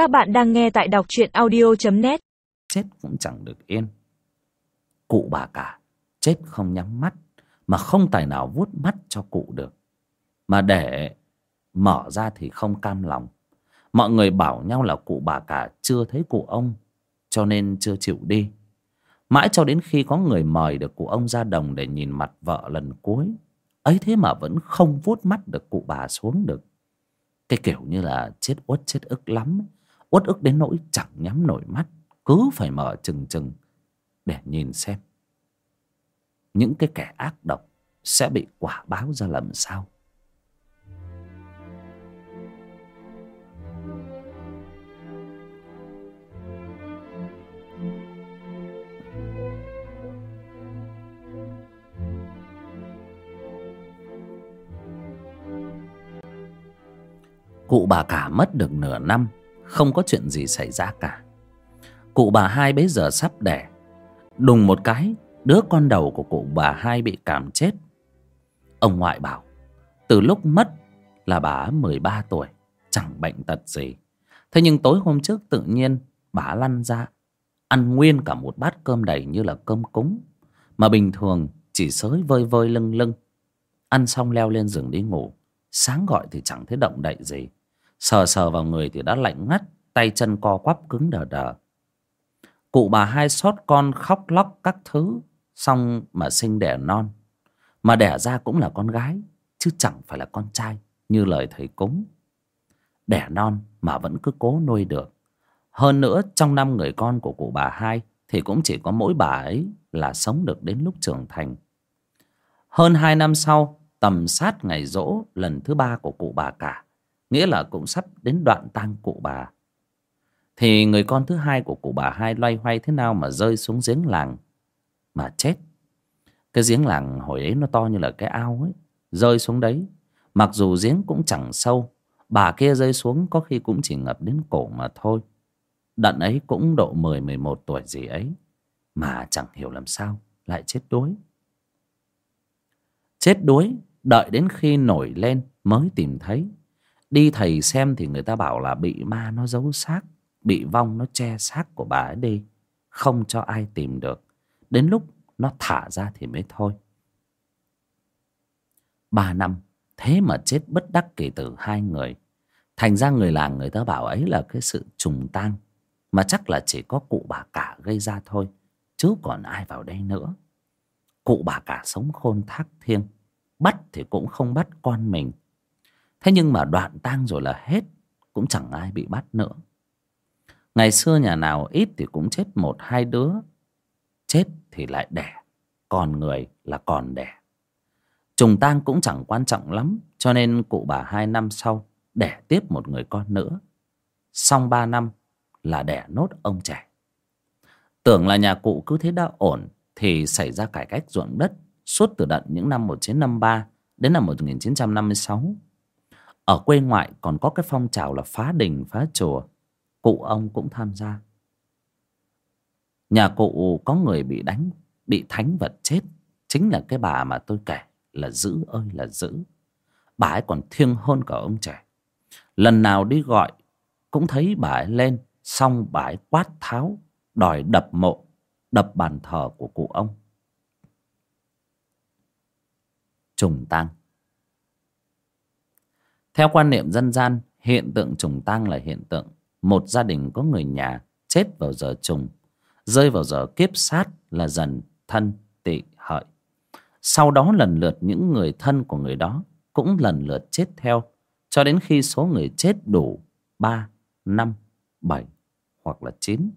Các bạn đang nghe tại đọc truyện audio.net chết cũng chẳng được yên. Cụ bà cả, chết không nhắm mắt, mà không tài nào vuốt mắt cho cụ được. Mà để mở ra thì không cam lòng. Mọi người bảo nhau là cụ bà cả chưa thấy cụ ông, cho nên chưa chịu đi. Mãi cho đến khi có người mời được cụ ông ra đồng để nhìn mặt vợ lần cuối, ấy thế mà vẫn không vuốt mắt được cụ bà xuống được. Cái kiểu như là chết uất chết ức lắm uất ức đến nỗi chẳng nhắm nổi mắt, cứ phải mở chừng chừng để nhìn xem. Những cái kẻ ác độc sẽ bị quả báo ra làm sao? Cụ bà cả mất được nửa năm không có chuyện gì xảy ra cả. Cụ bà hai bấy giờ sắp đẻ. Đùng một cái, đứa con đầu của cụ bà hai bị cảm chết. Ông ngoại bảo, từ lúc mất là bà mười ba tuổi, chẳng bệnh tật gì. Thế nhưng tối hôm trước tự nhiên bà lăn ra, ăn nguyên cả một bát cơm đầy như là cơm cúng, mà bình thường chỉ sới vơi vơi lưng lưng. Ăn xong leo lên giường đi ngủ, sáng gọi thì chẳng thấy động đậy gì sờ sờ vào người thì đã lạnh ngắt, tay chân co quắp cứng đờ đờ. Cụ bà hai sót con khóc lóc các thứ, xong mà sinh đẻ non. Mà đẻ ra cũng là con gái, chứ chẳng phải là con trai, như lời thầy cúng. Đẻ non mà vẫn cứ cố nuôi được. Hơn nữa, trong năm người con của cụ bà hai thì cũng chỉ có mỗi bà ấy là sống được đến lúc trưởng thành. Hơn hai năm sau, tầm sát ngày rỗ lần thứ ba của cụ bà cả nghĩa là cũng sắp đến đoạn tang cụ bà. Thì người con thứ hai của cụ bà hai loay hoay thế nào mà rơi xuống giếng làng mà chết? Cái giếng làng hồi ấy nó to như là cái ao ấy, rơi xuống đấy. Mặc dù giếng cũng chẳng sâu, bà kia rơi xuống có khi cũng chỉ ngập đến cổ mà thôi. Đận ấy cũng độ mười mười một tuổi gì ấy, mà chẳng hiểu làm sao lại chết đuối. Chết đuối, đợi đến khi nổi lên mới tìm thấy đi thầy xem thì người ta bảo là bị ma nó giấu xác, bị vong nó che xác của bà ấy đi. Không cho ai tìm được. Đến lúc nó thả ra thì mới thôi. Ba năm, thế mà chết bất đắc kỳ tử hai người. Thành ra người làng người ta bảo ấy là cái sự trùng tang, mà chắc là chỉ có cụ bà cả gây ra thôi, chứ còn ai vào đây nữa. Cụ bà cả sống khôn thác thiêng, bắt thì cũng không bắt con mình thế nhưng mà đoạn tang rồi là hết, cũng chẳng ai bị bắt nữa. Ngày xưa nhà nào ít thì cũng chết một, hai đứa. Chết thì lại đẻ, còn người là còn đẻ. Trùng tang cũng chẳng quan trọng lắm, cho nên cụ bà hai năm sau đẻ tiếp một người con nữa. Xong ba năm là đẻ nốt ông trẻ. Tưởng là nhà cụ cứ thế đã ổn thì xảy ra cải cách ruộng đất suốt từ đận những năm 1953 đến năm 1956 ở quê ngoại còn có cái phong trào là phá đình, phá chùa. Cụ ông cũng tham gia. Nhà cụ có người bị đánh, bị thánh vật chết. Chính là cái bà mà tôi kể, là dữ ơi là dữ. Bà ấy còn thiêng hơn cả ông trẻ. Lần nào đi gọi, cũng thấy bà ấy lên, xong bà ấy quát tháo, đòi đập mộ, đập bàn thờ của cụ ông. Trùng tang theo quan niệm dân gian, hiện tượng trùng tang là hiện tượng. Một gia đình có người nhà chết vào giờ trùng, rơi vào giờ kiếp sát là dần thân, tỵ, hợi. Sau đó lần lượt những người thân của người đó cũng lần lượt chết theo, cho đến khi số người chết đủ ba, năm, bảy hoặc là chín.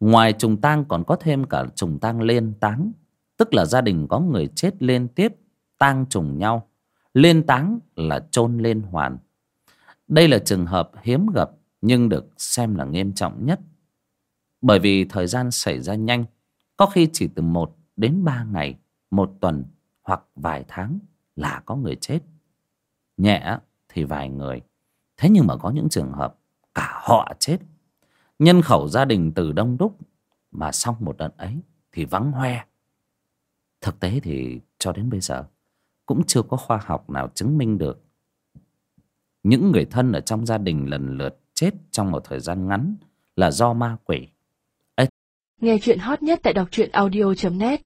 Ngoài trùng tang còn có thêm cả trùng tang liên táng, tức là gia đình có người chết liên tiếp tang trùng nhau liên táng là chôn liên hoàn. Đây là trường hợp hiếm gặp, nhưng được xem là nghiêm trọng nhất. Bởi vì thời gian xảy ra nhanh, có khi chỉ từ một đến ba ngày, một tuần hoặc vài tháng là có người chết. Nhẹ thì vài người. Thế nhưng mà có những trường hợp cả họ chết. Nhân khẩu gia đình từ đông đúc mà xong một đợt ấy thì vắng hoe. Thực tế thì cho đến bây giờ cũng chưa có khoa học nào chứng minh được. Những người thân ở trong gia đình lần lượt chết trong một thời gian ngắn là do ma quỷ. Ê... nghe chuyện hot nhất tại đọc truyện audio .net.